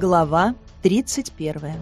Глава 31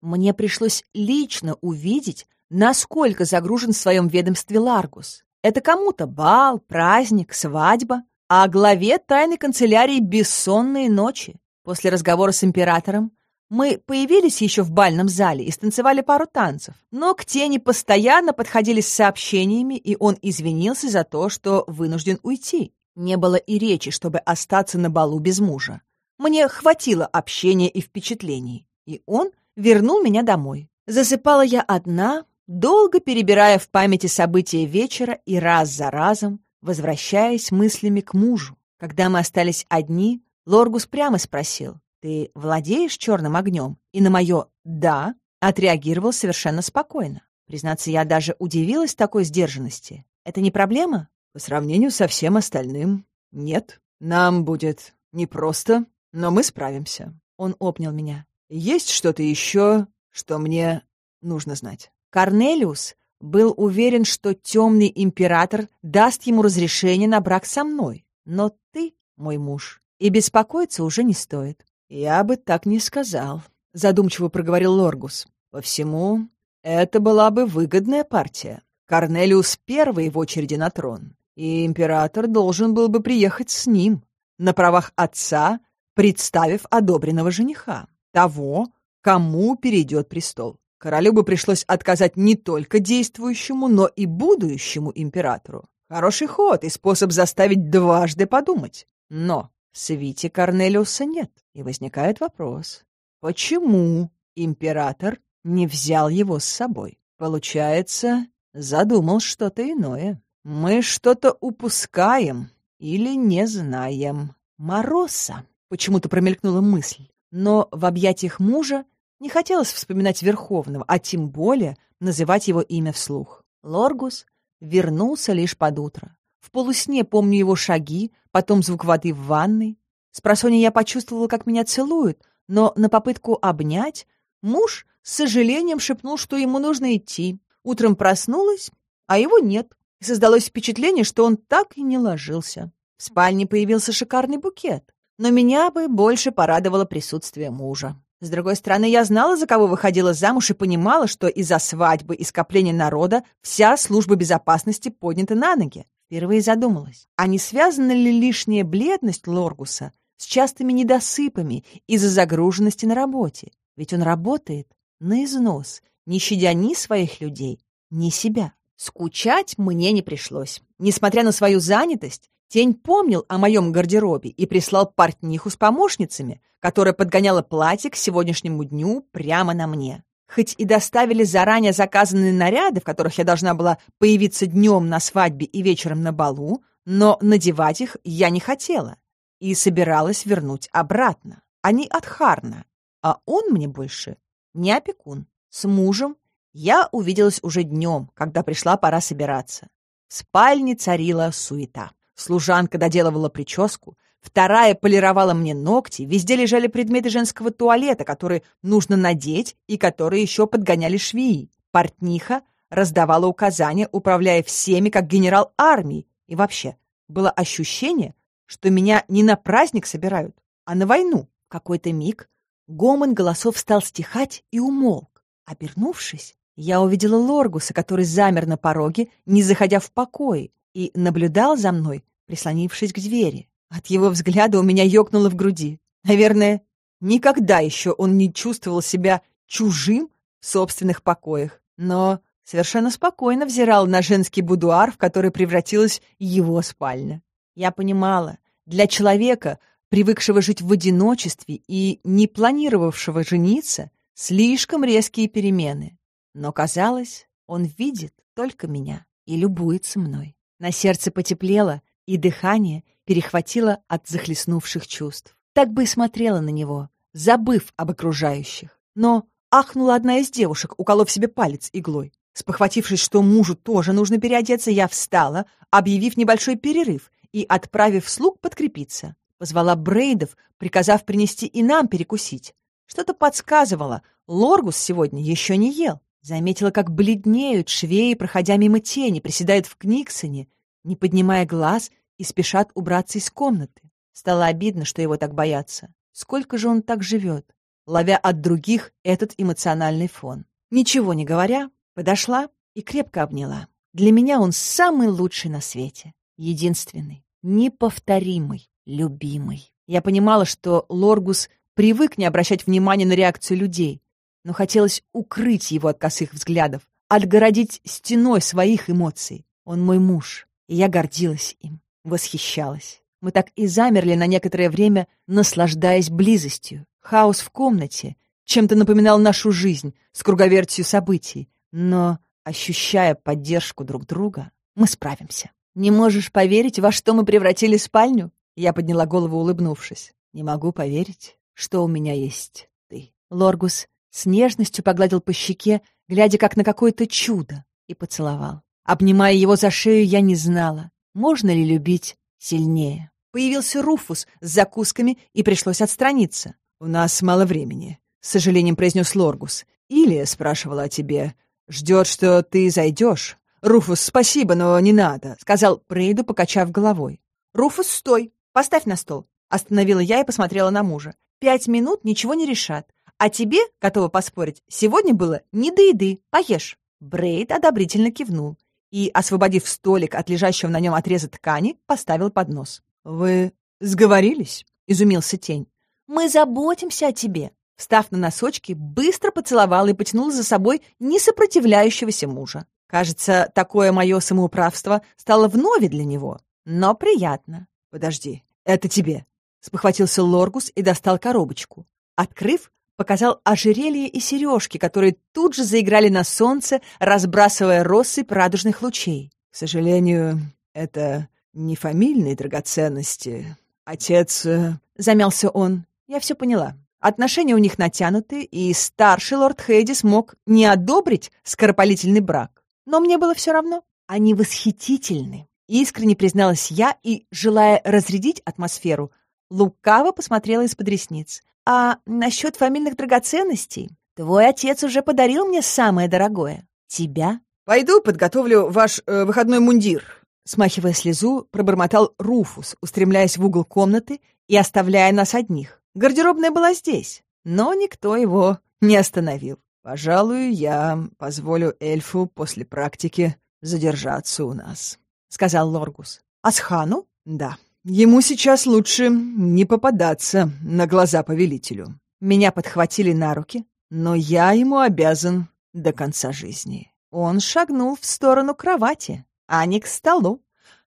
Мне пришлось лично увидеть, насколько загружен в своем ведомстве Ларгус. Это кому-то бал, праздник, свадьба, а главе тайной канцелярии бессонные ночи. После разговора с императором мы появились еще в бальном зале и станцевали пару танцев, но к тени постоянно подходили с сообщениями, и он извинился за то, что вынужден уйти. Не было и речи, чтобы остаться на балу без мужа. Мне хватило общения и впечатлений, и он вернул меня домой. Засыпала я одна, долго перебирая в памяти события вечера и раз за разом возвращаясь мыслями к мужу. Когда мы остались одни, Лоргус прямо спросил, «Ты владеешь черным огнем?» И на мое «да» отреагировал совершенно спокойно. Признаться, я даже удивилась такой сдержанности. Это не проблема? По сравнению со всем остальным, нет. Нам будет непросто, но мы справимся. Он обнял меня. Есть что-то еще, что мне нужно знать? Корнелиус был уверен, что темный император даст ему разрешение на брак со мной. Но ты мой муж, и беспокоиться уже не стоит. «Я бы так не сказал», — задумчиво проговорил Лоргус. «По всему, это была бы выгодная партия. Корнелиус первый в очереди на трон, и император должен был бы приехать с ним, на правах отца, представив одобренного жениха, того, кому перейдет престол. Королю бы пришлось отказать не только действующему, но и будущему императору. Хороший ход и способ заставить дважды подумать. Но в свите Корнелиуса нет. И возникает вопрос, почему император не взял его с собой? Получается, задумал что-то иное. Мы что-то упускаем или не знаем. Мороса. Почему-то промелькнула мысль. Но в объятиях мужа не хотелось вспоминать Верховного, а тем более называть его имя вслух. Лоргус вернулся лишь под утро. В полусне помню его шаги, потом звук воды в ванной. С просонья я почувствовала, как меня целуют, но на попытку обнять муж с сожалением шепнул, что ему нужно идти. Утром проснулась, а его нет. Создалось впечатление, что он так и не ложился. В спальне появился шикарный букет, но меня бы больше порадовало присутствие мужа. С другой стороны, я знала, за кого выходила замуж, и понимала, что из-за свадьбы и скопления народа вся служба безопасности поднята на ноги. Впервые задумалась, а не связана ли лишняя бледность Лоргуса с частыми недосыпами из-за загруженности на работе? Ведь он работает на износ, не щадя ни своих людей, ни себя. Скучать мне не пришлось. Несмотря на свою занятость, Тень помнил о моем гардеробе и прислал портниху с помощницами, которая подгоняла платье к сегодняшнему дню прямо на мне. Хоть и доставили заранее заказанные наряды, в которых я должна была появиться днем на свадьбе и вечером на балу, но надевать их я не хотела и собиралась вернуть обратно. Они от Харна, а он мне больше не опекун. С мужем я увиделась уже днем, когда пришла пора собираться. В спальне царила суета. Служанка доделывала прическу, вторая полировала мне ногти, везде лежали предметы женского туалета, которые нужно надеть и которые еще подгоняли швеи. Портниха раздавала указания, управляя всеми, как генерал армии. И вообще, было ощущение, что меня не на праздник собирают, а на войну. Какой-то миг гомон голосов стал стихать и умолк. Обернувшись, я увидела Лоргуса, который замер на пороге, не заходя в покой, и наблюдал за мной, прислонившись к двери. От его взгляда у меня ёкнуло в груди. Наверное, никогда еще он не чувствовал себя чужим в собственных покоях, но совершенно спокойно взирал на женский будуар, в который превратилась его спальня. Я понимала, для человека, привыкшего жить в одиночестве и не планировавшего жениться, слишком резкие перемены. Но, казалось, он видит только меня и любуется мной. На сердце потеплело, и дыхание перехватило от захлестнувших чувств. Так бы и смотрела на него, забыв об окружающих. Но ахнула одна из девушек, уколов себе палец иглой. Спохватившись, что мужу тоже нужно переодеться, я встала, объявив небольшой перерыв и отправив слуг подкрепиться. Позвала Брейдов, приказав принести и нам перекусить. Что-то подсказывало, Лоргус сегодня еще не ел. Заметила, как бледнеют швеи, проходя мимо тени, приседают в Книксоне, не поднимая глаз и спешат убраться из комнаты. Стало обидно, что его так боятся. Сколько же он так живет, ловя от других этот эмоциональный фон? Ничего не говоря, подошла и крепко обняла. Для меня он самый лучший на свете, единственный, неповторимый, любимый. Я понимала, что Лоргус привык не обращать внимания на реакцию людей, но хотелось укрыть его от косых взглядов, отгородить стеной своих эмоций. Он мой муж, и я гордилась им, восхищалась. Мы так и замерли на некоторое время, наслаждаясь близостью. Хаос в комнате чем-то напоминал нашу жизнь с круговертью событий, но, ощущая поддержку друг друга, мы справимся. «Не можешь поверить, во что мы превратили спальню?» Я подняла голову, улыбнувшись. «Не могу поверить, что у меня есть ты». Лоргус с нежностью погладил по щеке, глядя как на какое-то чудо, и поцеловал. Обнимая его за шею, я не знала, можно ли любить сильнее. Появился Руфус с закусками, и пришлось отстраниться. «У нас мало времени», — с сожалением произнес Лоргус. «Или спрашивала о тебе. Ждет, что ты зайдешь. Руфус, спасибо, но не надо», — сказал Прейду, покачав головой. «Руфус, стой! Поставь на стол!» Остановила я и посмотрела на мужа. «Пять минут ничего не решат. А тебе, готова поспорить, сегодня было не до еды. Поешь». Брейд одобрительно кивнул и, освободив столик от лежащего на нем отреза ткани, поставил поднос. «Вы сговорились?» — изумился тень. «Мы заботимся о тебе». Встав на носочки, быстро поцеловал и потянул за собой несопротивляющегося мужа. Кажется, такое мое самоуправство стало вновь для него, но приятно. «Подожди, это тебе», — спохватился Лоргус и достал коробочку. Открыв, показал ожерелье и сережки, которые тут же заиграли на солнце, разбрасывая россыпь радужных лучей. «К сожалению, это не фамильные драгоценности. Отец...» э, — замялся он. «Я все поняла. Отношения у них натянуты, и старший лорд Хейдис мог не одобрить скоропалительный брак. Но мне было все равно. Они восхитительны. Искренне призналась я и, желая разрядить атмосферу, лукаво посмотрела из-под ресниц. А насчет фамильных драгоценностей? Твой отец уже подарил мне самое дорогое. Тебя? Пойду подготовлю ваш э, выходной мундир. Смахивая слезу, пробормотал Руфус, устремляясь в угол комнаты и оставляя нас одних. Гардеробная была здесь, но никто его не остановил. «Пожалуй, я позволю эльфу после практики задержаться у нас», — сказал Лоргус. «Асхану?» «Да». Ему сейчас лучше не попадаться на глаза повелителю. Меня подхватили на руки, но я ему обязан до конца жизни. Он шагнул в сторону кровати, а не к столу.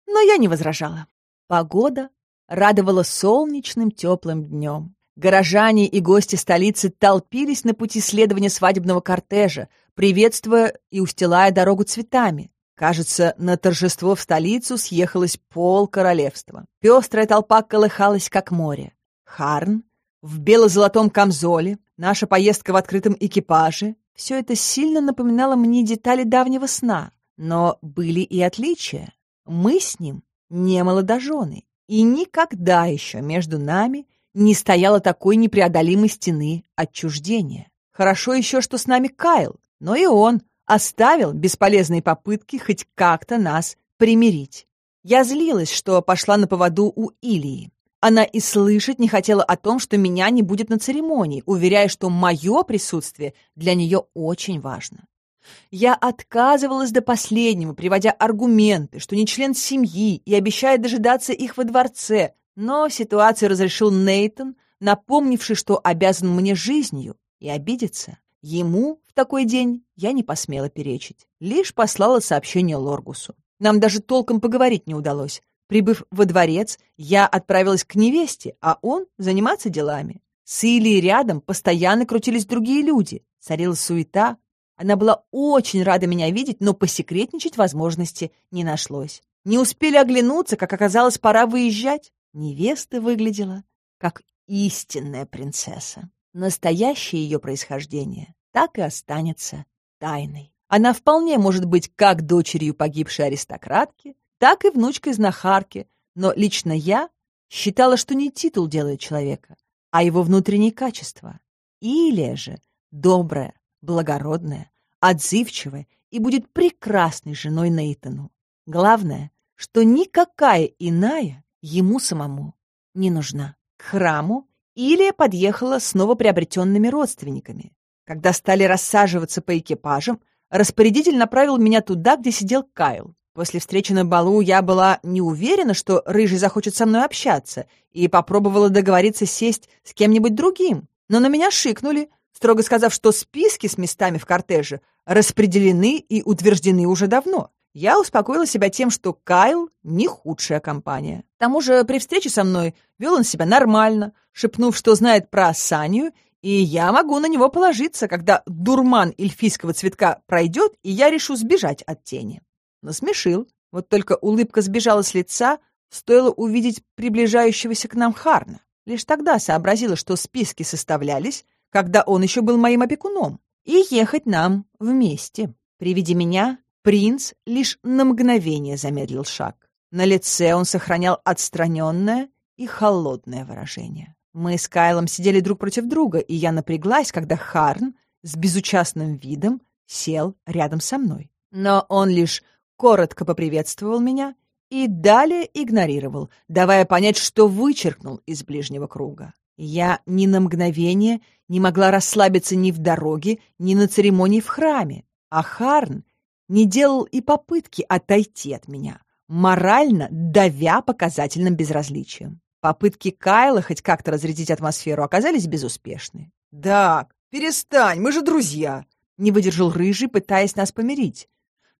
Но я не возражала. Погода радовала солнечным теплым днем. Горожане и гости столицы толпились на пути следования свадебного кортежа, приветствуя и устилая дорогу цветами. Кажется, на торжество в столицу съехалось пол королевства. Пестрая толпа колыхалась, как море. Харн в бело-золотом камзоле, наша поездка в открытом экипаже — все это сильно напоминало мне детали давнего сна. Но были и отличия. Мы с ним не молодожены, и никогда еще между нами не стояло такой непреодолимой стены отчуждения. Хорошо еще, что с нами Кайл, но и он — оставил бесполезные попытки хоть как-то нас примирить. Я злилась, что пошла на поводу у Илии. Она и слышать не хотела о том, что меня не будет на церемонии, уверяя, что мое присутствие для нее очень важно. Я отказывалась до последнего, приводя аргументы, что не член семьи и обещая дожидаться их во дворце, но ситуацию разрешил Нейтон, напомнивший, что обязан мне жизнью, и обидеться. Ему в такой день я не посмела перечить, лишь послала сообщение Лоргусу. Нам даже толком поговорить не удалось. Прибыв во дворец, я отправилась к невесте, а он заниматься делами. С Илией рядом постоянно крутились другие люди. Царила суета. Она была очень рада меня видеть, но посекретничать возможности не нашлось. Не успели оглянуться, как оказалось, пора выезжать. Невеста выглядела как истинная принцесса. Настоящее ее происхождение так и останется тайной. Она вполне может быть как дочерью погибшей аристократки, так и внучкой знахарки, но лично я считала, что не титул делает человека, а его внутренние качества. Или же добрая, благородная, отзывчивая и будет прекрасной женой Нейтану. Главное, что никакая иная ему самому не нужна. К храму Илия подъехала с новоприобретенными родственниками. Когда стали рассаживаться по экипажам, распорядитель направил меня туда, где сидел Кайл. После встречи на балу я была не уверена, что Рыжий захочет со мной общаться, и попробовала договориться сесть с кем-нибудь другим. Но на меня шикнули, строго сказав, что списки с местами в кортеже распределены и утверждены уже давно. Я успокоила себя тем, что Кайл не худшая компания. К тому же при встрече со мной вел он себя нормально, шепнув, что знает про Санию, и я могу на него положиться, когда дурман эльфийского цветка пройдет, и я решу сбежать от тени. Насмешил. Вот только улыбка сбежала с лица, стоило увидеть приближающегося к нам Харна. Лишь тогда сообразила, что списки составлялись, когда он еще был моим опекуном, и ехать нам вместе. При виде меня принц лишь на мгновение замедлил шаг. На лице он сохранял отстраненное и холодное выражение. Мы с Кайлом сидели друг против друга, и я напряглась, когда Харн с безучастным видом сел рядом со мной. Но он лишь коротко поприветствовал меня и далее игнорировал, давая понять, что вычеркнул из ближнего круга. Я ни на мгновение не могла расслабиться ни в дороге, ни на церемонии в храме, а Харн не делал и попытки отойти от меня, морально давя показательным безразличием. Попытки Кайла хоть как-то разрядить атмосферу оказались безуспешны. «Да, перестань, мы же друзья!» Не выдержал Рыжий, пытаясь нас помирить.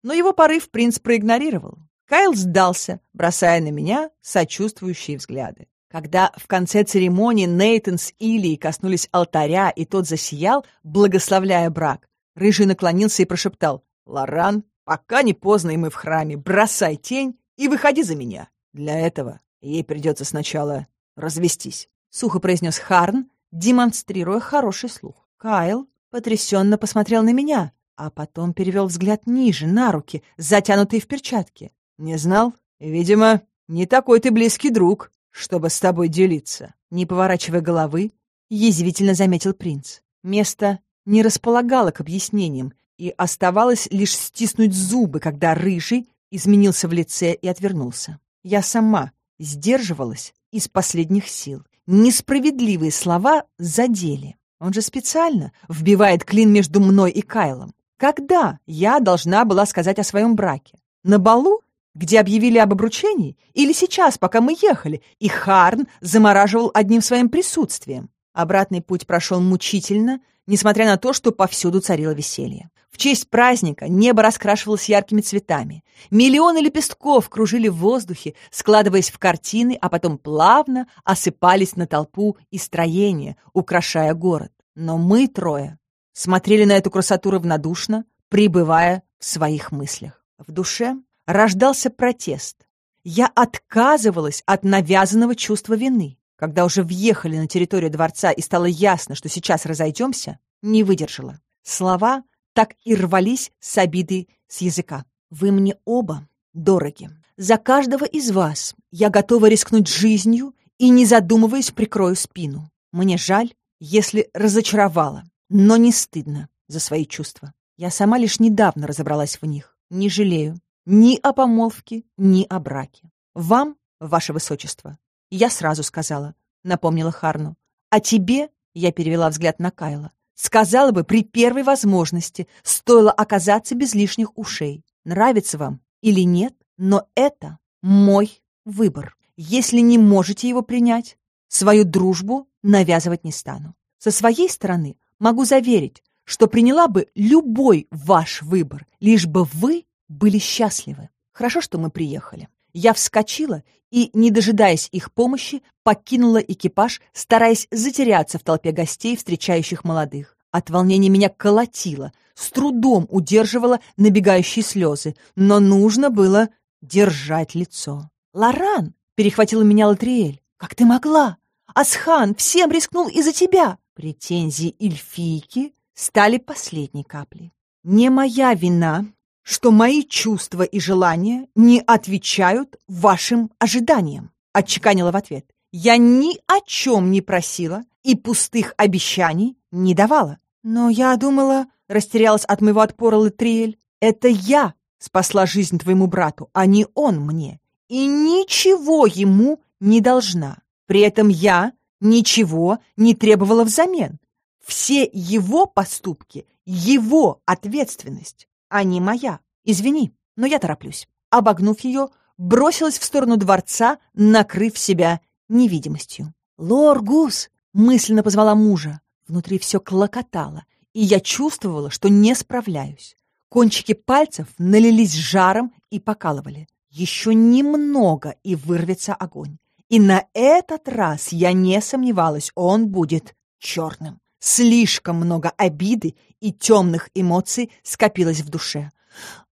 Но его порыв принц проигнорировал. Кайл сдался, бросая на меня сочувствующие взгляды. Когда в конце церемонии Нейтан с Илией коснулись алтаря, и тот засиял, благословляя брак, Рыжий наклонился и прошептал «Лоран, пока не поздно, и мы в храме, бросай тень и выходи за меня. Для этого ей придется сначала развестись», — сухо произнес Харн, демонстрируя хороший слух. Кайл потрясенно посмотрел на меня, а потом перевел взгляд ниже, на руки, затянутые в перчатки. «Не знал? Видимо, не такой ты близкий друг, чтобы с тобой делиться». Не поворачивая головы, язвительно заметил принц. Место не располагало к объяснениям, и оставалось лишь стиснуть зубы, когда рыжий изменился в лице и отвернулся. Я сама сдерживалась из последних сил. Несправедливые слова задели. Он же специально вбивает клин между мной и Кайлом. Когда я должна была сказать о своем браке? На балу, где объявили об обручении? Или сейчас, пока мы ехали, и Харн замораживал одним своим присутствием? Обратный путь прошел мучительно, несмотря на то, что повсюду царило веселье. В честь праздника небо раскрашивалось яркими цветами. Миллионы лепестков кружили в воздухе, складываясь в картины, а потом плавно осыпались на толпу и строения, украшая город. Но мы трое смотрели на эту красоту равнодушно, пребывая в своих мыслях. В душе рождался протест. Я отказывалась от навязанного чувства вины. Когда уже въехали на территорию дворца и стало ясно, что сейчас разойдемся, не выдержала. Слова так и рвались с обиды с языка. «Вы мне оба дороги. За каждого из вас я готова рискнуть жизнью и, не задумываясь, прикрою спину. Мне жаль, если разочаровала, но не стыдно за свои чувства. Я сама лишь недавно разобралась в них. Не жалею ни о помолвке, ни о браке. Вам, ваше высочество, я сразу сказала, напомнила Харну. А тебе, я перевела взгляд на Кайла, сказала бы при первой возможности, стоило оказаться без лишних ушей. Нравится вам или нет, но это мой выбор. Если не можете его принять, свою дружбу навязывать не стану. Со своей стороны могу заверить, что приняла бы любой ваш выбор, лишь бы вы были счастливы. Хорошо, что мы приехали. Я вскочила и, не дожидаясь их помощи, покинула экипаж, стараясь затеряться в толпе гостей, встречающих молодых. От волнения меня колотило, с трудом удерживала набегающие слезы, но нужно было держать лицо. «Лоран!» — перехватила меня Латриэль. «Как ты могла? Асхан всем рискнул из-за тебя!» Претензии эльфийки стали последней каплей. Не моя вина, что мои чувства и желания не отвечают вашим ожиданиям, отчеканила в ответ. Я ни о чем не просила и пустых обещаний не давала. Но я думала, растерялась от моего отпора Латриэль, это я спасла жизнь твоему брату, а не он мне. И ничего ему не должна. При этом я ничего не требовала взамен. Все его поступки — его ответственность, а не моя. Извини, но я тороплюсь. Обогнув ее, бросилась в сторону дворца, накрыв себя невидимостью. «Лоргус!» — мысленно позвала мужа. Внутри все клокотало, и я чувствовала, что не справляюсь. Кончики пальцев налились жаром и покалывали. Еще немного, и вырвется огонь. И на этот раз я не сомневалась, он будет черным. Слишком много обиды и темных эмоций скопилось в душе.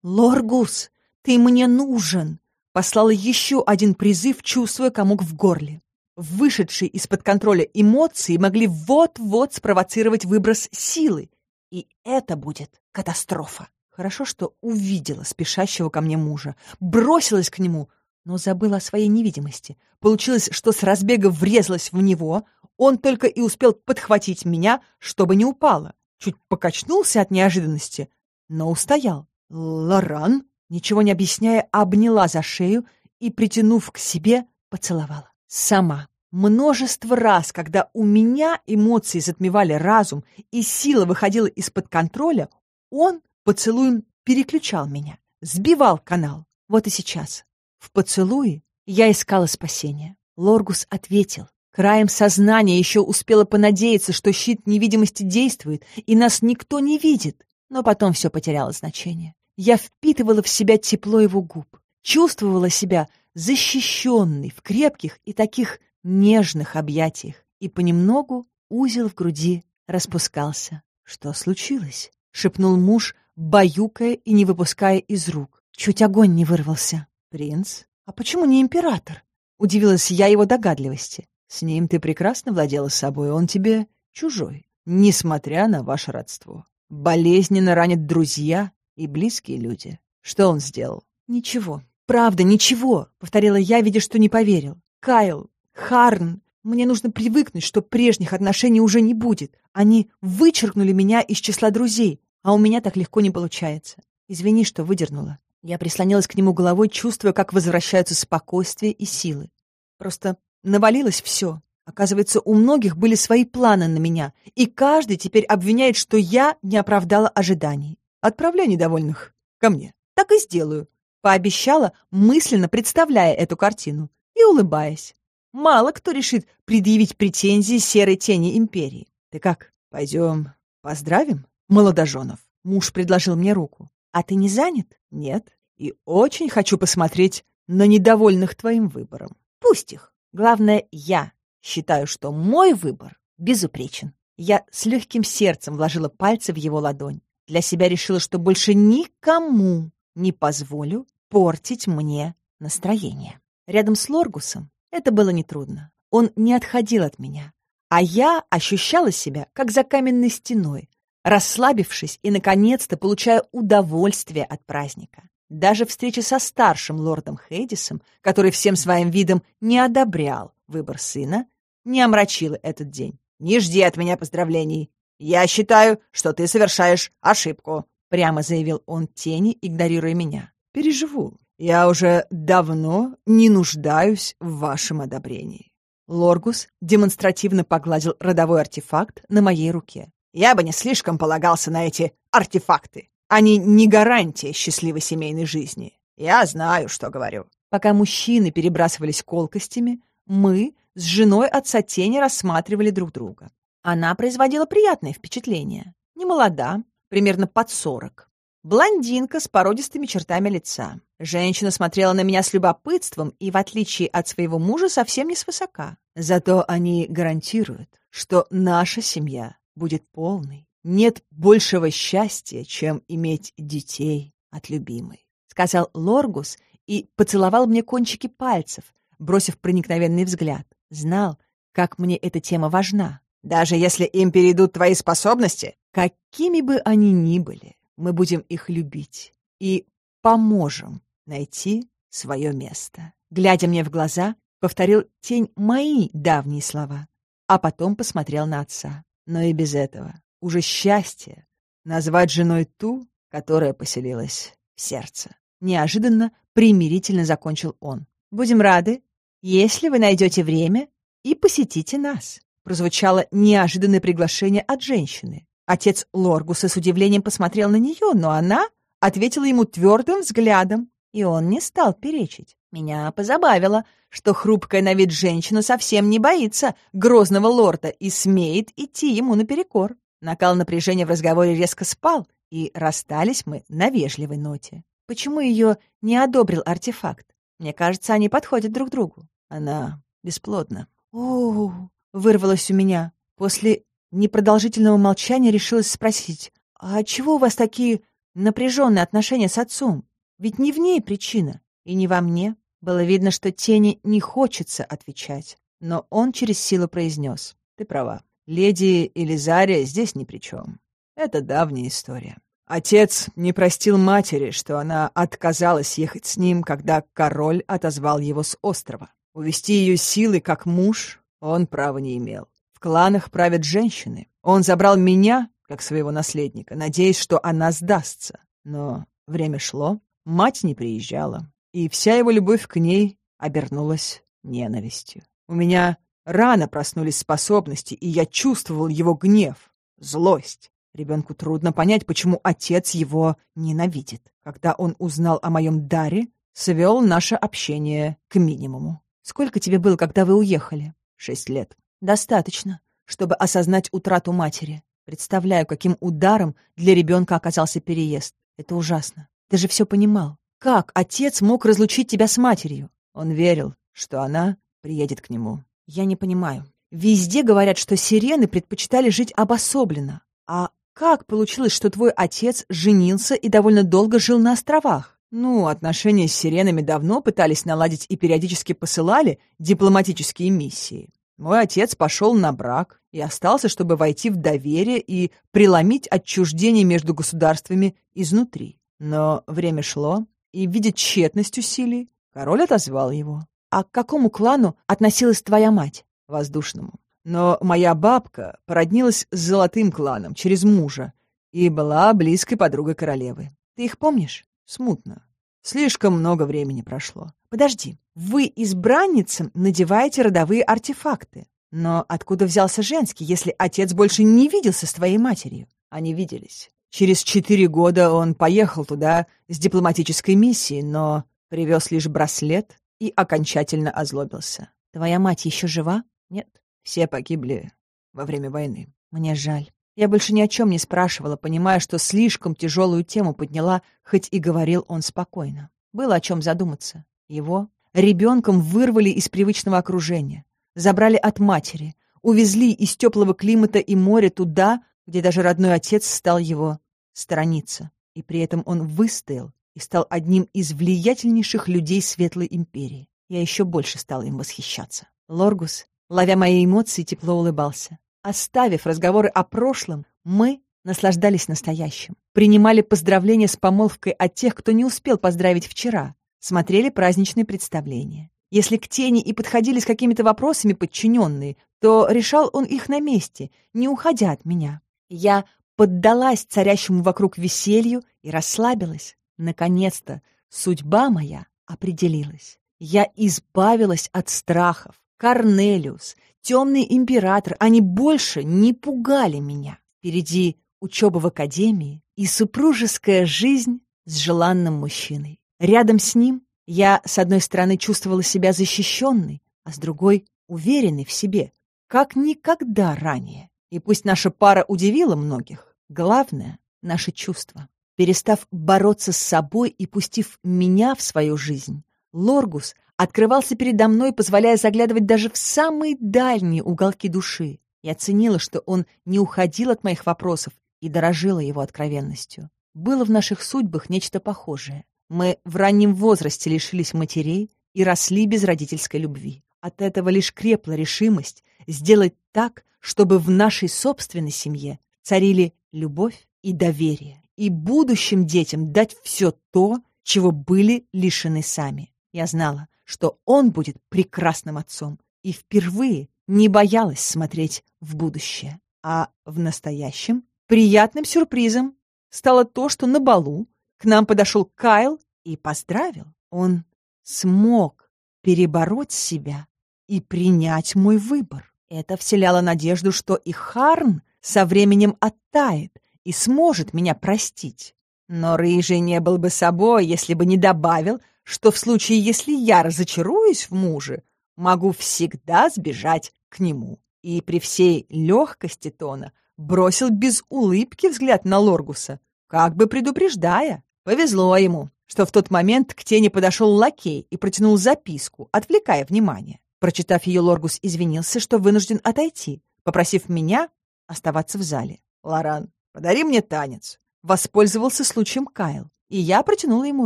«Лоргус, ты мне нужен!» Послала еще один призыв, чувствуя комок в горле. Вышедшие из-под контроля эмоции могли вот-вот спровоцировать выброс силы. И это будет катастрофа. Хорошо, что увидела спешащего ко мне мужа, бросилась к нему, но забыла о своей невидимости. Получилось, что с разбега врезалась в него, он только и успел подхватить меня, чтобы не упала. Чуть покачнулся от неожиданности, но устоял. Лоран, ничего не объясняя, обняла за шею и, притянув к себе, поцеловала. Сама. Множество раз, когда у меня эмоции затмевали разум и сила выходила из-под контроля, он Поцелуем переключал меня, сбивал канал. Вот и сейчас. В поцелуе я искала спасения. Лоргус ответил. Краем сознания еще успела понадеяться, что щит невидимости действует, и нас никто не видит. Но потом все потеряло значение. Я впитывала в себя тепло его губ, чувствовала себя защищенной в крепких и таких нежных объятиях, и понемногу узел в груди распускался. «Что случилось?» — шепнул муж, баюкая и не выпуская из рук. Чуть огонь не вырвался. «Принц? А почему не император?» Удивилась я его догадливости. «С ним ты прекрасно владела собой, он тебе чужой, несмотря на ваше родство. Болезненно ранят друзья и близкие люди. Что он сделал?» «Ничего. Правда, ничего», — повторила я, видя, что не поверил. «Кайл, Харн, мне нужно привыкнуть, что прежних отношений уже не будет. Они вычеркнули меня из числа друзей. А у меня так легко не получается. Извини, что выдернула. Я прислонилась к нему головой, чувствуя, как возвращаются спокойствие и силы. Просто навалилось все. Оказывается, у многих были свои планы на меня, и каждый теперь обвиняет, что я не оправдала ожиданий. Отправляй недовольных ко мне. Так и сделаю. Пообещала, мысленно представляя эту картину и улыбаясь. Мало кто решит предъявить претензии серой тени империи. Ты как, пойдем поздравим? молодоженов. Муж предложил мне руку. А ты не занят? Нет. И очень хочу посмотреть на недовольных твоим выбором. Пусть их. Главное, я считаю, что мой выбор безупречен. Я с легким сердцем вложила пальцы в его ладонь. Для себя решила, что больше никому не позволю портить мне настроение. Рядом с Лоргусом это было нетрудно. Он не отходил от меня, а я ощущала себя, как за каменной стеной, расслабившись и, наконец-то, получая удовольствие от праздника. Даже встреча со старшим лордом Хейдисом, который всем своим видом не одобрял выбор сына, не омрачила этот день. «Не жди от меня поздравлений. Я считаю, что ты совершаешь ошибку», — прямо заявил он тени, игнорируя меня. «Переживу. Я уже давно не нуждаюсь в вашем одобрении». Лоргус демонстративно погладил родовой артефакт на моей руке. Я бы не слишком полагался на эти артефакты. Они не гарантия счастливой семейной жизни. Я знаю, что говорю. Пока мужчины перебрасывались колкостями, мы с женой отца тени рассматривали друг друга. Она производила приятное впечатление. Не молода, примерно под сорок. Блондинка с породистыми чертами лица. Женщина смотрела на меня с любопытством и, в отличие от своего мужа, совсем не свысока. Зато они гарантируют, что наша семья будет полной. Нет большего счастья, чем иметь детей от любимой, сказал Лоргус и поцеловал мне кончики пальцев, бросив проникновенный взгляд. Знал, как мне эта тема важна. Даже если им перейдут твои способности, какими бы они ни были, мы будем их любить и поможем найти свое место. Глядя мне в глаза, повторил тень мои давние слова, а потом посмотрел на отца. Но и без этого уже счастье назвать женой ту, которая поселилась в сердце. Неожиданно примирительно закончил он. «Будем рады, если вы найдете время и посетите нас. Прозвучало неожиданное приглашение от женщины. Отец Лоргуса с удивлением посмотрел на нее, но она ответила ему твердым взглядом, и он не стал перечить. Меня позабавило, что хрупкая на вид женщина совсем не боится грозного лорда и смеет идти ему наперекор. Накал напряжения в разговоре резко спал, и расстались мы на вежливой ноте. Почему ее не одобрил артефакт? Мне кажется, они подходят друг другу. Она бесплодна. О, вырвалось у меня. После непродолжительного молчания решилась спросить, а чего у вас такие напряженные отношения с отцом? Ведь не в ней причина, и не во мне. Было видно, что тени не хочется отвечать, но он через силу произнес. Ты права. Леди Элизария здесь ни при чем. Это давняя история. Отец не простил матери, что она отказалась ехать с ним, когда король отозвал его с острова. Увести ее силой как муж он права не имел. В кланах правят женщины. Он забрал меня, как своего наследника, надеясь, что она сдастся. Но время шло, Мать не приезжала, и вся его любовь к ней обернулась ненавистью. У меня рано проснулись способности, и я чувствовал его гнев, злость. Ребенку трудно понять, почему отец его ненавидит. Когда он узнал о моем даре, свел наше общение к минимуму. Сколько тебе было, когда вы уехали? Шесть лет. Достаточно, чтобы осознать утрату матери. Представляю, каким ударом для ребенка оказался переезд. Это ужасно. Ты же все понимал. Как отец мог разлучить тебя с матерью? Он верил, что она приедет к нему. Я не понимаю. Везде говорят, что сирены предпочитали жить обособленно. А как получилось, что твой отец женился и довольно долго жил на островах? Ну, отношения с сиренами давно пытались наладить и периодически посылали дипломатические миссии. Мой отец пошел на брак и остался, чтобы войти в доверие и преломить отчуждение между государствами изнутри. Но время шло, и, видя тщетность усилий, король отозвал его. «А к какому клану относилась твоя мать?» «Воздушному. Но моя бабка породнилась с золотым кланом через мужа и была близкой подругой королевы. Ты их помнишь? Смутно. Слишком много времени прошло. Подожди, вы избранницам надеваете родовые артефакты. Но откуда взялся женский, если отец больше не виделся с твоей матерью? Они виделись. Через четыре года он поехал туда с дипломатической миссией, но привез лишь браслет и окончательно озлобился. Твоя мать еще жива? Нет. Все погибли во время войны. Мне жаль. Я больше ни о чем не спрашивала, понимая, что слишком тяжелую тему подняла, хоть и говорил он спокойно. Было о чем задуматься. Его ребенком вырвали из привычного окружения, забрали от матери, увезли из теплого климата и моря туда, где даже родной отец стал его сторониться, и при этом он выстоял и стал одним из влиятельнейших людей Светлой Империи. Я еще больше стала им восхищаться. Лоргус, ловя мои эмоции, тепло улыбался. Оставив разговоры о прошлом, мы наслаждались настоящим. Принимали поздравления с помолвкой от тех, кто не успел поздравить вчера. Смотрели праздничные представления. Если к тени и подходили с какими-то вопросами подчиненные, то решал он их на месте, не уходя от меня. Я поддалась царящему вокруг веселью и расслабилась. Наконец-то судьба моя определилась. Я избавилась от страхов. Корнелиус, темный император, они больше не пугали меня. Впереди учеба в академии и супружеская жизнь с желанным мужчиной. Рядом с ним я, с одной стороны, чувствовала себя защищенной, а с другой — уверенной в себе, как никогда ранее. И пусть наша пара удивила многих, главное — наше чувство. Перестав бороться с собой и пустив меня в свою жизнь, Лоргус открывался передо мной, позволяя заглядывать даже в самые дальние уголки души. Я ценила, что он не уходил от моих вопросов и дорожила его откровенностью. Было в наших судьбах нечто похожее. Мы в раннем возрасте лишились матерей и росли без родительской любви. От этого лишь крепла решимость сделать так, чтобы в нашей собственной семье царили любовь и доверие, и будущим детям дать все то, чего были лишены сами. Я знала, что он будет прекрасным отцом, и впервые не боялась смотреть в будущее. А в настоящем приятным сюрпризом стало то, что на балу к нам подошел Кайл и поздравил. Он смог перебороть себя и принять мой выбор. Это вселяло надежду, что и Харн со временем оттает и сможет меня простить. Но Рыжий не был бы собой, если бы не добавил, что в случае, если я разочаруюсь в муже, могу всегда сбежать к нему. И при всей легкости тона бросил без улыбки взгляд на Лоргуса, как бы предупреждая. Повезло ему, что в тот момент к тени подошел лакей и протянул записку, отвлекая внимание. Прочитав ее, Лоргус извинился, что вынужден отойти, попросив меня оставаться в зале. «Лоран, подари мне танец!» Воспользовался случаем Кайл, и я протянула ему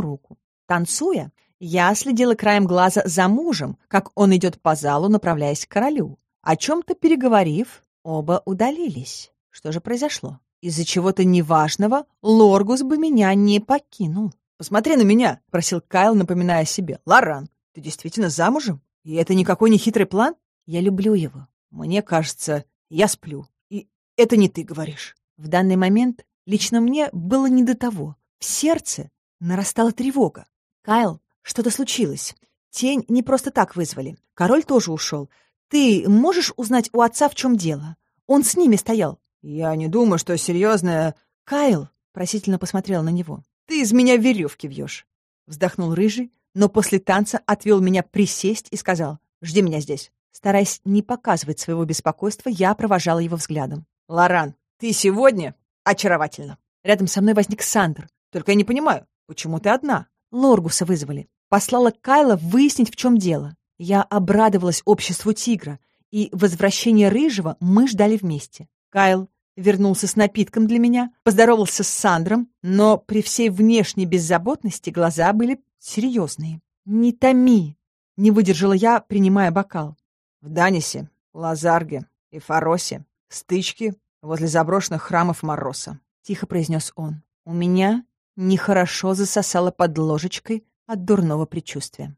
руку. Танцуя, я следила краем глаза за мужем, как он идет по залу, направляясь к королю. О чем-то переговорив, оба удалились. Что же произошло? Из-за чего-то неважного Лоргус бы меня не покинул. «Посмотри на меня!» — просил Кайл, напоминая себе. «Лоран, ты действительно замужем? И это никакой не хитрый план? Я люблю его. Мне кажется, я сплю. И это не ты говоришь». В данный момент лично мне было не до того. В сердце нарастала тревога. «Кайл, что-то случилось. Тень не просто так вызвали. Король тоже ушел. Ты можешь узнать у отца, в чем дело? Он с ними стоял». «Я не думаю, что серьезное...» «Кайл», — просительно посмотрел на него. «Ты из меня веревки вьешь!» Вздохнул рыжий, но после танца отвел меня присесть и сказал «Жди меня здесь». Стараясь не показывать своего беспокойства, я провожала его взглядом. «Лоран, ты сегодня очаровательна!» Рядом со мной возник Сандр. «Только я не понимаю, почему ты одна?» Лоргуса вызвали. Послала Кайла выяснить, в чем дело. Я обрадовалась обществу тигра, и возвращение Рыжего мы ждали вместе. Кайл вернулся с напитком для меня, поздоровался с Сандром, но при всей внешней беззаботности глаза были серьезные. «Не томи!» — не выдержала я, принимая бокал. В Данисе, Лазарге и Фаросе стычки возле заброшенных храмов Мороса, — тихо произнес он. У меня нехорошо засосало под ложечкой от дурного предчувствия.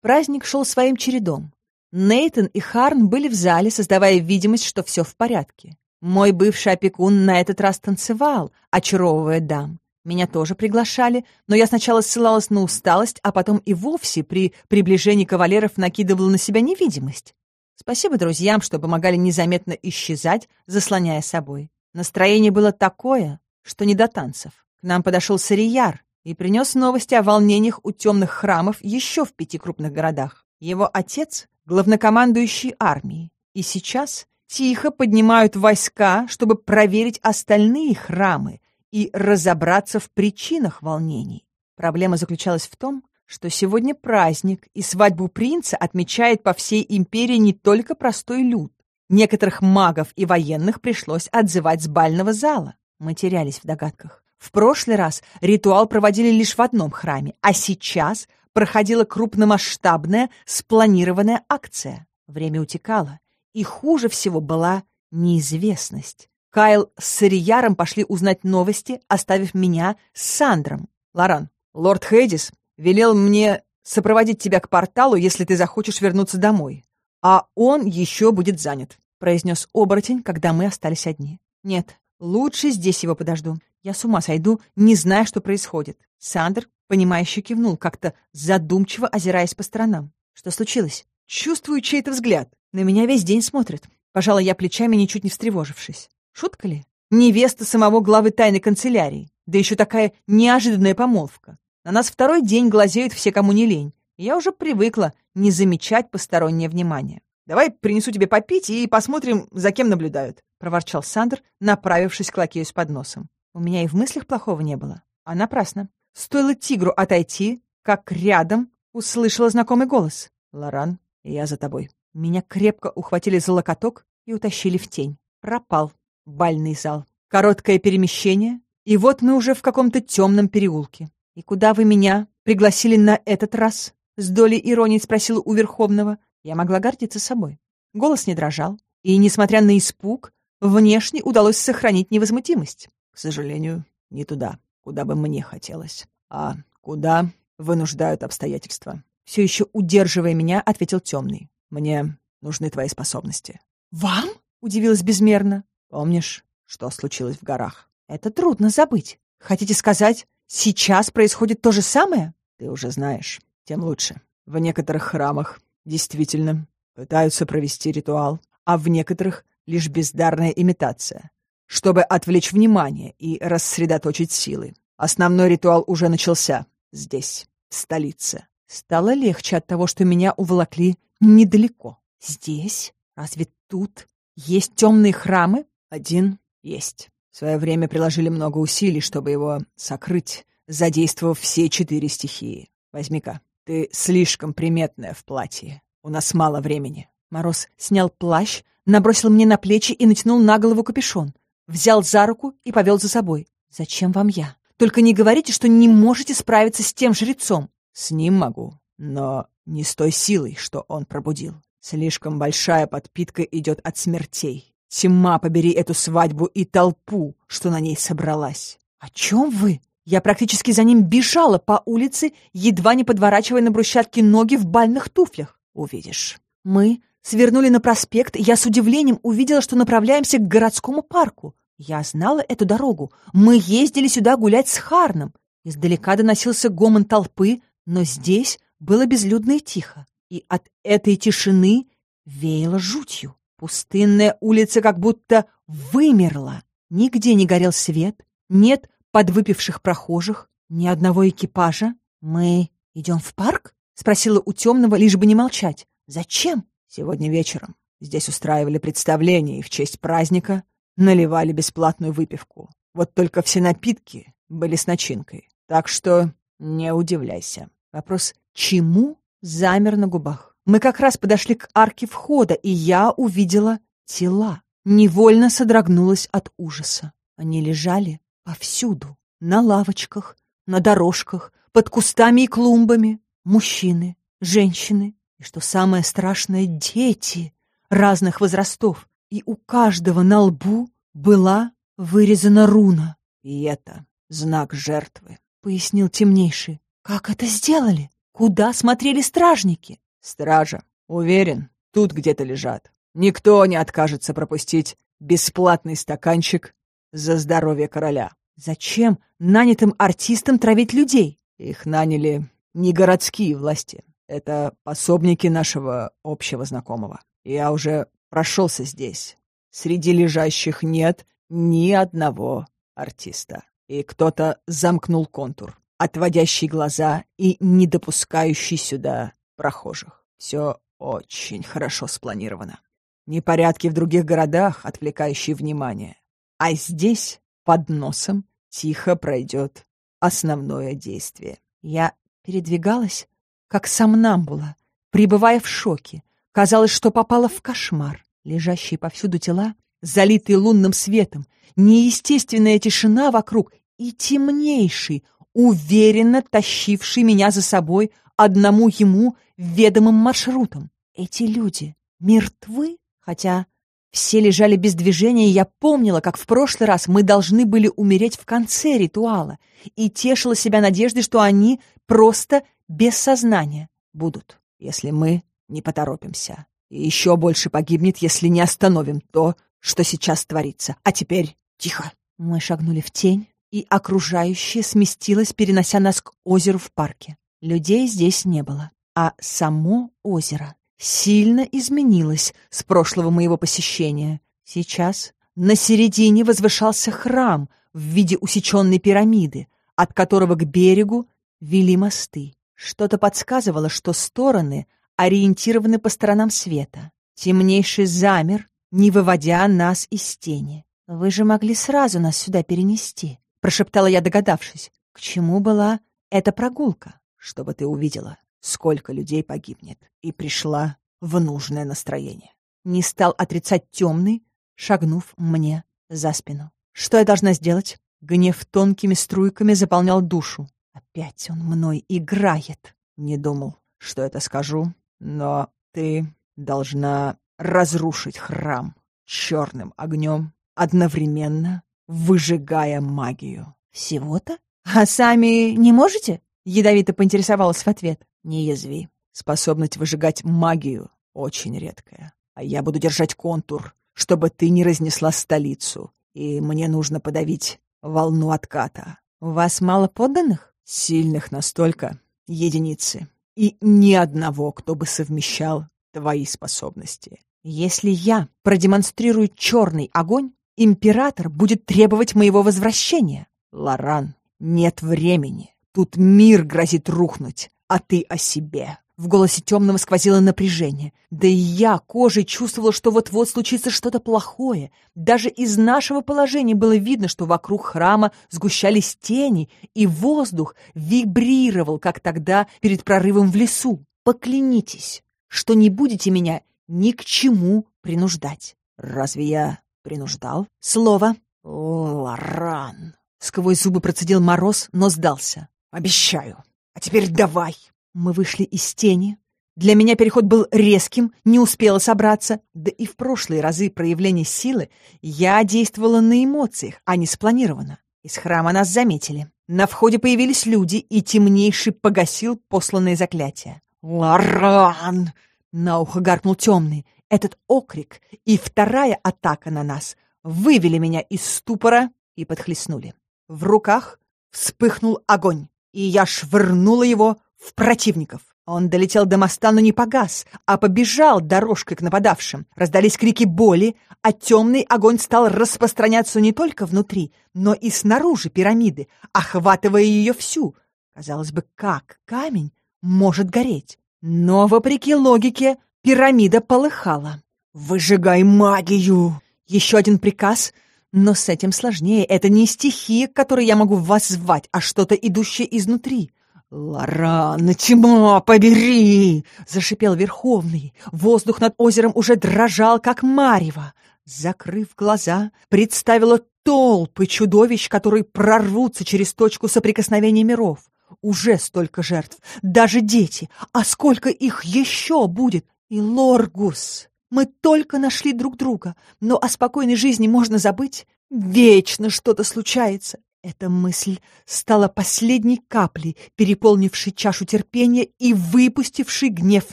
Праздник шел своим чередом. Нейтон и Харн были в зале, создавая видимость, что все в порядке. Мой бывший опекун на этот раз танцевал, очаровывая дам. Меня тоже приглашали, но я сначала ссылалась на усталость, а потом и вовсе при приближении кавалеров накидывала на себя невидимость. Спасибо друзьям, что помогали незаметно исчезать, заслоняя собой. Настроение было такое, что не до танцев. К нам подошел Сарияр и принес новости о волнениях у темных храмов еще в пяти крупных городах. Его отец — главнокомандующий армией, и сейчас тихо поднимают войска, чтобы проверить остальные храмы и разобраться в причинах волнений. Проблема заключалась в том, что сегодня праздник, и свадьбу принца отмечает по всей империи не только простой люд. Некоторых магов и военных пришлось отзывать с бального зала. Мы терялись в догадках. В прошлый раз ритуал проводили лишь в одном храме, а сейчас проходила крупномасштабная спланированная акция. Время утекало, и хуже всего была неизвестность. Кайл с Сарияром пошли узнать новости, оставив меня с Сандром. «Лоран, лорд Хейдис велел мне сопроводить тебя к порталу, если ты захочешь вернуться домой. А он еще будет занят», — произнес оборотень, когда мы остались одни. «Нет, лучше здесь его подожду. Я с ума сойду, не зная, что происходит». Сандр, понимающе кивнул, как-то задумчиво озираясь по сторонам. «Что случилось?» «Чувствую чей-то взгляд. На меня весь день смотрят. Пожала я плечами, ничуть не встревожившись. Шутка ли? Невеста самого главы тайной канцелярии. Да еще такая неожиданная помолвка. На нас второй день глазеют все, кому не лень. я уже привыкла не замечать постороннее внимание. «Давай принесу тебе попить и посмотрим, за кем наблюдают», — проворчал Сандер, направившись к лакею с подносом. У меня и в мыслях плохого не было. А напрасно. Стоило тигру отойти, как рядом услышала знакомый голос. «Лоран, я за тобой». Меня крепко ухватили за локоток и утащили в тень. Пропал бальный зал. Короткое перемещение, и вот мы уже в каком-то темном переулке. «И куда вы меня пригласили на этот раз?» С долей иронии спросила у Верховного. Я могла гордиться собой. Голос не дрожал, и, несмотря на испуг, внешне удалось сохранить невозмутимость. К сожалению, не туда, куда бы мне хотелось, а куда вынуждают обстоятельства. Все еще удерживая меня, ответил темный. Мне нужны твои способности». «Вам?» — удивилась безмерно. «Помнишь, что случилось в горах?» «Это трудно забыть. Хотите сказать, сейчас происходит то же самое?» «Ты уже знаешь. Тем лучше. В некоторых храмах действительно Пытаются провести ритуал, а в некоторых лишь бездарная имитация, чтобы отвлечь внимание и рассредоточить силы. Основной ритуал уже начался здесь, в столице. Стало легче от того, что меня уволокли недалеко. Здесь? Разве тут есть темные храмы? Один есть. В свое время приложили много усилий, чтобы его сокрыть, задействовав все четыре стихии. Возьми-ка, ты слишком приметная в платье. У нас мало времени. Мороз снял плащ, набросил мне на плечи и натянул на голову капюшон. Взял за руку и повел за собой. «Зачем вам я? Только не говорите, что не можете справиться с тем жрецом». «С ним могу, но не с той силой, что он пробудил. Слишком большая подпитка идет от смертей. Тьма побери эту свадьбу и толпу, что на ней собралась». «О чем вы?» Я практически за ним бежала по улице, едва не подворачивая на брусчатке ноги в бальных туфлях. Увидишь. Мы свернули на проспект, я с удивлением увидела, что направляемся к городскому парку. Я знала эту дорогу. Мы ездили сюда гулять с Харном. Издалека доносился гомон толпы, но здесь было безлюдно и тихо. И от этой тишины веяло жутью. Пустынная улица как будто вымерла. Нигде не горел свет, нет подвыпивших прохожих, ни одного экипажа. «Мы идем в парк?» — спросила у темного, лишь бы не молчать. «Зачем?» «Сегодня вечером здесь устраивали представление и в честь праздника наливали бесплатную выпивку. Вот только все напитки были с начинкой. Так что не удивляйся». Вопрос «чему?» замер на губах. Мы как раз подошли к арке входа, и я увидела тела. Невольно содрогнулась от ужаса. Они лежали Повсюду, на лавочках, на дорожках, под кустами и клумбами. Мужчины, женщины и, что самое страшное, дети разных возрастов. И у каждого на лбу была вырезана руна. И это знак жертвы, пояснил темнейший. Как это сделали? Куда смотрели стражники? Стража, уверен, тут где-то лежат. Никто не откажется пропустить бесплатный стаканчик за здоровье короля. Зачем нанятым артистам травить людей? Их наняли не городские власти. Это пособники нашего общего знакомого. Я уже прошелся здесь. Среди лежащих нет ни одного артиста. И кто-то замкнул контур, отводящий глаза и не допускающий сюда прохожих. Все очень хорошо спланировано. Непорядки в других городах, отвлекающие внимание. А здесь, под носом, тихо пройдет основное действие. Я передвигалась, как сомнамбула, пребывая в шоке. Казалось, что попала в кошмар. Лежащие повсюду тела, залитые лунным светом, неестественная тишина вокруг и темнейший, уверенно тащивший меня за собой одному ему ведомым маршрутом. Эти люди мертвы, хотя все лежали без движения, и я помнила, как в прошлый раз мы должны были умереть в конце ритуала, и тешила себя надеждой, что они просто без сознания будут, если мы не поторопимся. И еще больше погибнет, если не остановим то, что сейчас творится. А теперь тихо. Мы шагнули в тень, и окружающее сместилось, перенося нас к озеру в парке. Людей здесь не было, а само озеро сильно изменилось с прошлого моего посещения. Сейчас на середине возвышался храм в виде усеченной пирамиды, от которого к берегу вели мосты. Что-то подсказывало, что стороны ориентированы по сторонам света. Темнейший замер, не выводя нас из тени. «Вы же могли сразу нас сюда перенести», — прошептала я, догадавшись. «К чему была эта прогулка?» «Чтобы ты увидела, сколько людей погибнет, и пришла в нужное настроение. Не стал отрицать темный, шагнув мне за спину. Что я должна сделать? Гнев тонкими струйками заполнял душу. Опять он мной играет. Не думал, что это скажу, но ты должна разрушить храм черным огнем, одновременно выжигая магию. Всего-то? А сами не можете? Ядовито поинтересовалась в ответ. Не язви. Способность выжигать магию очень редкая. А я буду держать контур, чтобы ты не разнесла столицу. И мне нужно подавить волну отката. У вас мало подданных? Сильных настолько. Единицы. И ни одного, кто бы совмещал твои способности. Если я продемонстрирую черный огонь, император будет требовать моего возвращения. Лоран, нет времени. Тут мир грозит рухнуть, а ты о себе. В голосе темного сквозило напряжение. Да и я кожей чувствовала, что вот-вот случится что-то плохое. Даже из нашего положения было видно, что вокруг храма сгущались тени, и воздух вибрировал, как тогда перед прорывом в лесу. Поклянитесь, что не будете меня ни к чему принуждать. Разве я принуждал? Слово. Лоран. Сквозь зубы процедил мороз, но сдался. Обещаю. А теперь давай. Мы вышли из тени. Для меня переход был резким, не успела собраться. Да и в прошлые разы проявления силы я действовала на эмоциях, а не спланированно. Из храма нас заметили. На входе появились люди, и темнейший погасил посланные заклятия. «Лоран!» — на ухо гаркнул темный. Этот окрик и вторая атака на нас вывели меня из ступора и подхлестнули. В руках вспыхнул огонь, и я швырнула его в противников. Он долетел до моста, но не погас, а побежал дорожкой к нападавшим. Раздались крики боли, а темный огонь стал распространяться не только внутри, но и снаружи пирамиды, охватывая ее всю. Казалось бы, как камень может гореть? Но, вопреки логике, пирамида полыхала. «Выжигай магию!» Еще один приказ, но с этим сложнее. Это не стихия, к которой я могу вас звать, а что-то идущее изнутри. «Лоран, тьма, побери!» — зашипел Верховный. Воздух над озером уже дрожал, как марево. Закрыв глаза, представила толпы чудовищ, которые прорвутся через точку соприкосновения миров. Уже столько жертв, даже дети. А сколько их еще будет? И Лоргус. Мы только нашли друг друга, но о спокойной жизни можно забыть. Вечно что-то случается. Эта мысль стала последней каплей, переполнившей чашу терпения и выпустившей гнев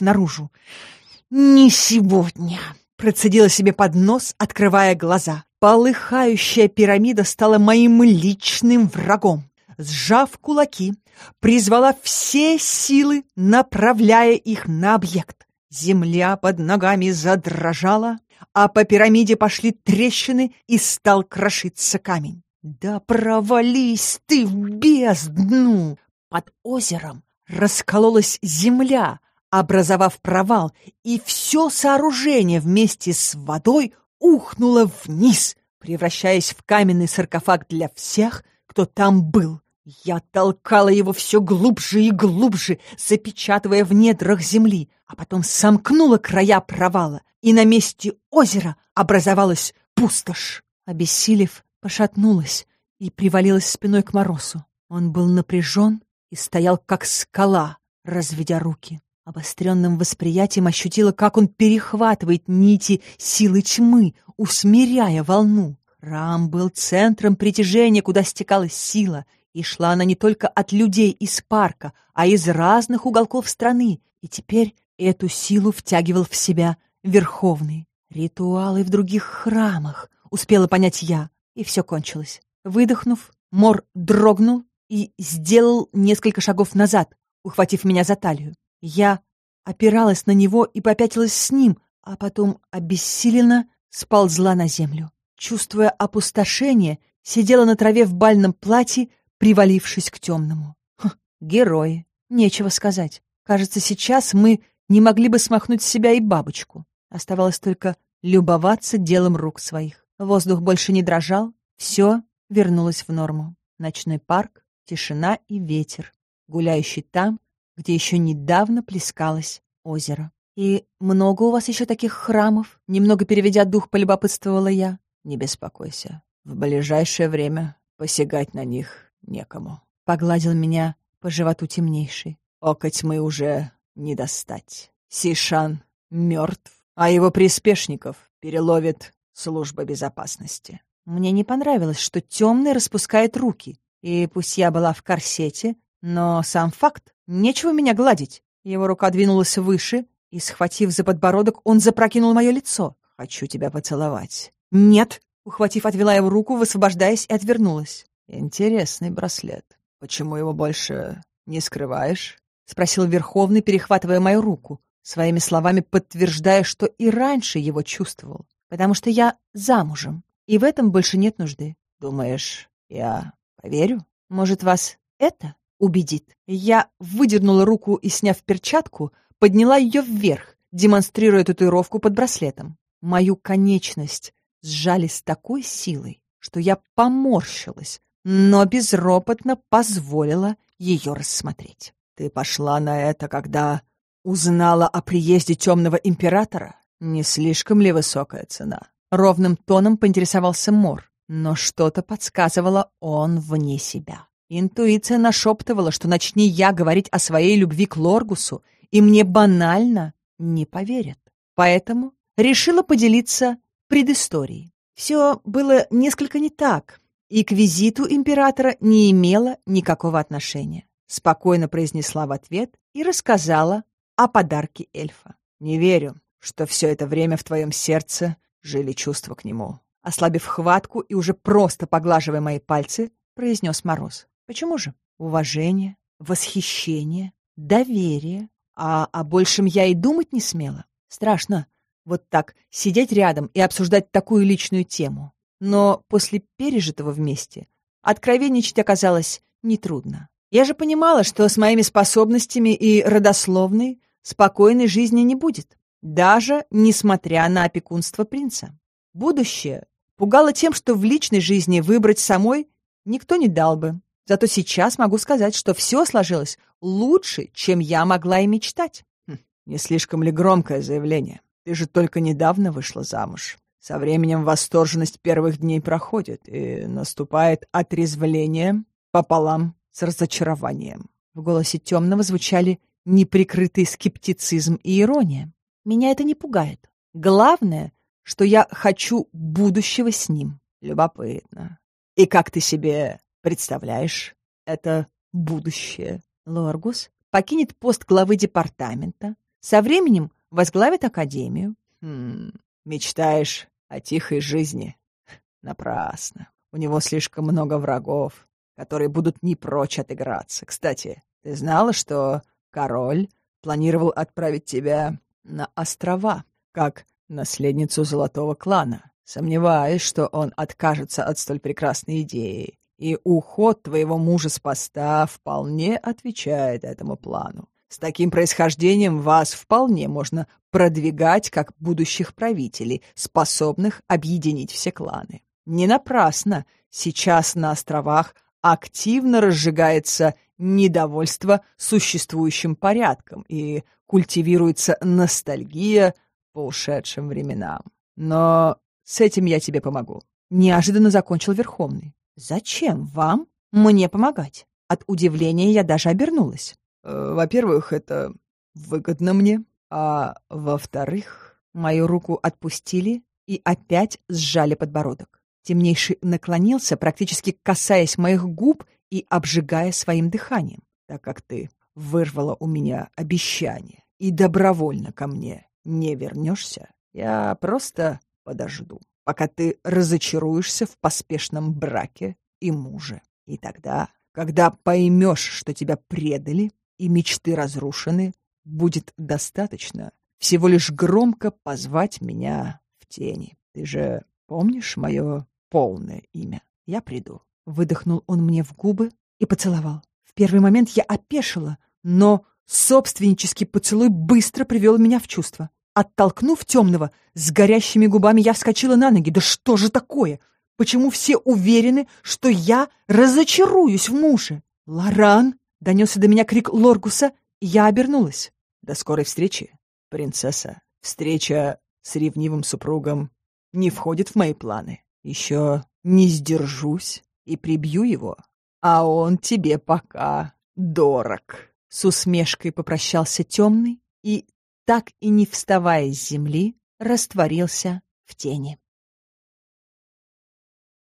наружу. «Не сегодня!» — процедила себе под нос, открывая глаза. Полыхающая пирамида стала моим личным врагом. Сжав кулаки, призвала все силы, направляя их на объект. Земля под ногами задрожала, а по пирамиде пошли трещины и стал крошиться камень. «Да провались ты в бездну!» Под озером раскололась земля, образовав провал, и все сооружение вместе с водой ухнуло вниз, превращаясь в каменный саркофаг для всех, кто там был. Я толкала его все глубже и глубже, запечатывая в недрах земли, а потом сомкнула края провала, и на месте озера образовалась пустошь. Обессилев, пошатнулась и привалилась спиной к Моросу. Он был напряжен и стоял как скала, разведя руки. Обостренным восприятием ощутила, как он перехватывает нити силы тьмы, усмиряя волну. Храм был центром притяжения, куда стекалась сила, и шла она не только от людей из парка, а из разных уголков страны, и теперь эту силу втягивал в себя Верховный. Ритуалы в других храмах, успела понять я и все кончилось. Выдохнув, Мор дрогнул и сделал несколько шагов назад, ухватив меня за талию. Я опиралась на него и попятилась с ним, а потом обессиленно сползла на землю. Чувствуя опустошение, сидела на траве в бальном платье, привалившись к темному. Хм, герои, нечего сказать. Кажется, сейчас мы не могли бы смахнуть с себя и бабочку. Оставалось только любоваться делом рук своих. Воздух больше не дрожал, все вернулось в норму. Ночной парк, тишина и ветер, гуляющий там, где еще недавно плескалось озеро. «И много у вас еще таких храмов?» Немного переведя дух, полюбопытствовала я. «Не беспокойся. В ближайшее время посягать на них некому». Погладил меня по животу темнейший. «Окоть мы уже не достать. Сишан мертв, а его приспешников переловит служба безопасности. Мне не понравилось, что темный распускает руки. И пусть я была в корсете, но сам факт. Нечего меня гладить. Его рука двинулась выше, и, схватив за подбородок, он запрокинул мое лицо. «Хочу тебя поцеловать». «Нет!» Ухватив, отвела его руку, высвобождаясь, и отвернулась. «Интересный браслет. Почему его больше не скрываешь?» — спросил Верховный, перехватывая мою руку. своими словами подтверждая, что и раньше его чувствовал, потому что я замужем, и в этом больше нет нужды. Думаешь, я поверю? Может, вас это убедит? Я выдернула руку и, сняв перчатку, подняла ее вверх, демонстрируя татуировку под браслетом. Мою конечность сжали с такой силой, что я поморщилась, но безропотно позволила ее рассмотреть. Ты пошла на это, когда узнала о приезде темного императора? Не слишком ли высокая цена? Ровным тоном поинтересовался Мор, но что-то подсказывало он вне себя. Интуиция нашептывала, что начни я говорить о своей любви к Лоргусу, и мне банально не поверят. Поэтому решила поделиться предысторией. Все было несколько не так, и к визиту императора не имело никакого отношения. Спокойно произнесла в ответ и рассказала о подарке эльфа. «Не верю, что все это время в твоем сердце жили чувства к нему». Ослабив хватку и уже просто поглаживая мои пальцы, произнес Мороз. «Почему же? Уважение, восхищение, доверие. А о большем я и думать не смела. Страшно вот так сидеть рядом и обсуждать такую личную тему. Но после пережитого вместе откровенничать оказалось нетрудно. Я же понимала, что с моими способностями и родословной спокойной жизни не будет, даже несмотря на опекунство принца. Будущее пугало тем, что в личной жизни выбрать самой никто не дал бы. Зато сейчас могу сказать, что все сложилось лучше, чем я могла и мечтать. Хм, не слишком ли громкое заявление? Ты же только недавно вышла замуж. Со временем восторженность первых дней проходит, и наступает отрезвление пополам с разочарованием. В голосе темного звучали неприкрытый скептицизм и ирония. Меня это не пугает. Главное, что я хочу будущего с ним. Любопытно. И как ты себе представляешь это будущее? Лоргус покинет пост главы департамента, со временем возглавит академию. Хм, мечтаешь о тихой жизни? Напрасно. У него слишком много врагов, которые будут не прочь отыграться. Кстати, ты знала, что король планировал отправить тебя на острова, как наследницу золотого клана? Сомневаюсь, что он откажется от столь прекрасной идеи, и уход твоего мужа с поста вполне отвечает этому плану. С таким происхождением вас вполне можно продвигать как будущих правителей, способных объединить все кланы. Не напрасно сейчас на островах активно разжигается недовольство существующим порядком и культивируется ностальгия по ушедшим временам. Но с этим я тебе помогу. Неожиданно закончил Верховный. Зачем вам мне помогать? От удивления я даже обернулась. Э, во-первых, это выгодно мне, а во-вторых... Мою руку отпустили и опять сжали подбородок. Темнейший наклонился, практически касаясь моих губ и обжигая своим дыханием. Так как ты вырвала у меня обещание и добровольно ко мне не вернешься, я просто подожду, пока ты разочаруешься в поспешном браке и муже. И тогда, когда поймешь, что тебя предали, и мечты разрушены, будет достаточно всего лишь громко позвать меня в тени. Ты же помнишь мое полное имя? Я приду. Выдохнул он мне в губы и поцеловал. В первый момент я опешила, но собственнический поцелуй быстро привел меня в чувство. Оттолкнув темного, с горящими губами я вскочила на ноги. Да что же такое? Почему все уверены, что я разочаруюсь в муже? Лоран Донесся до меня крик Лоргуса, и я обернулась. «До скорой встречи, принцесса. Встреча с ревнивым супругом не входит в мои планы. Еще не сдержусь и прибью его, а он тебе пока дорог». С усмешкой попрощался темный и, так и не вставая с земли, растворился в тени.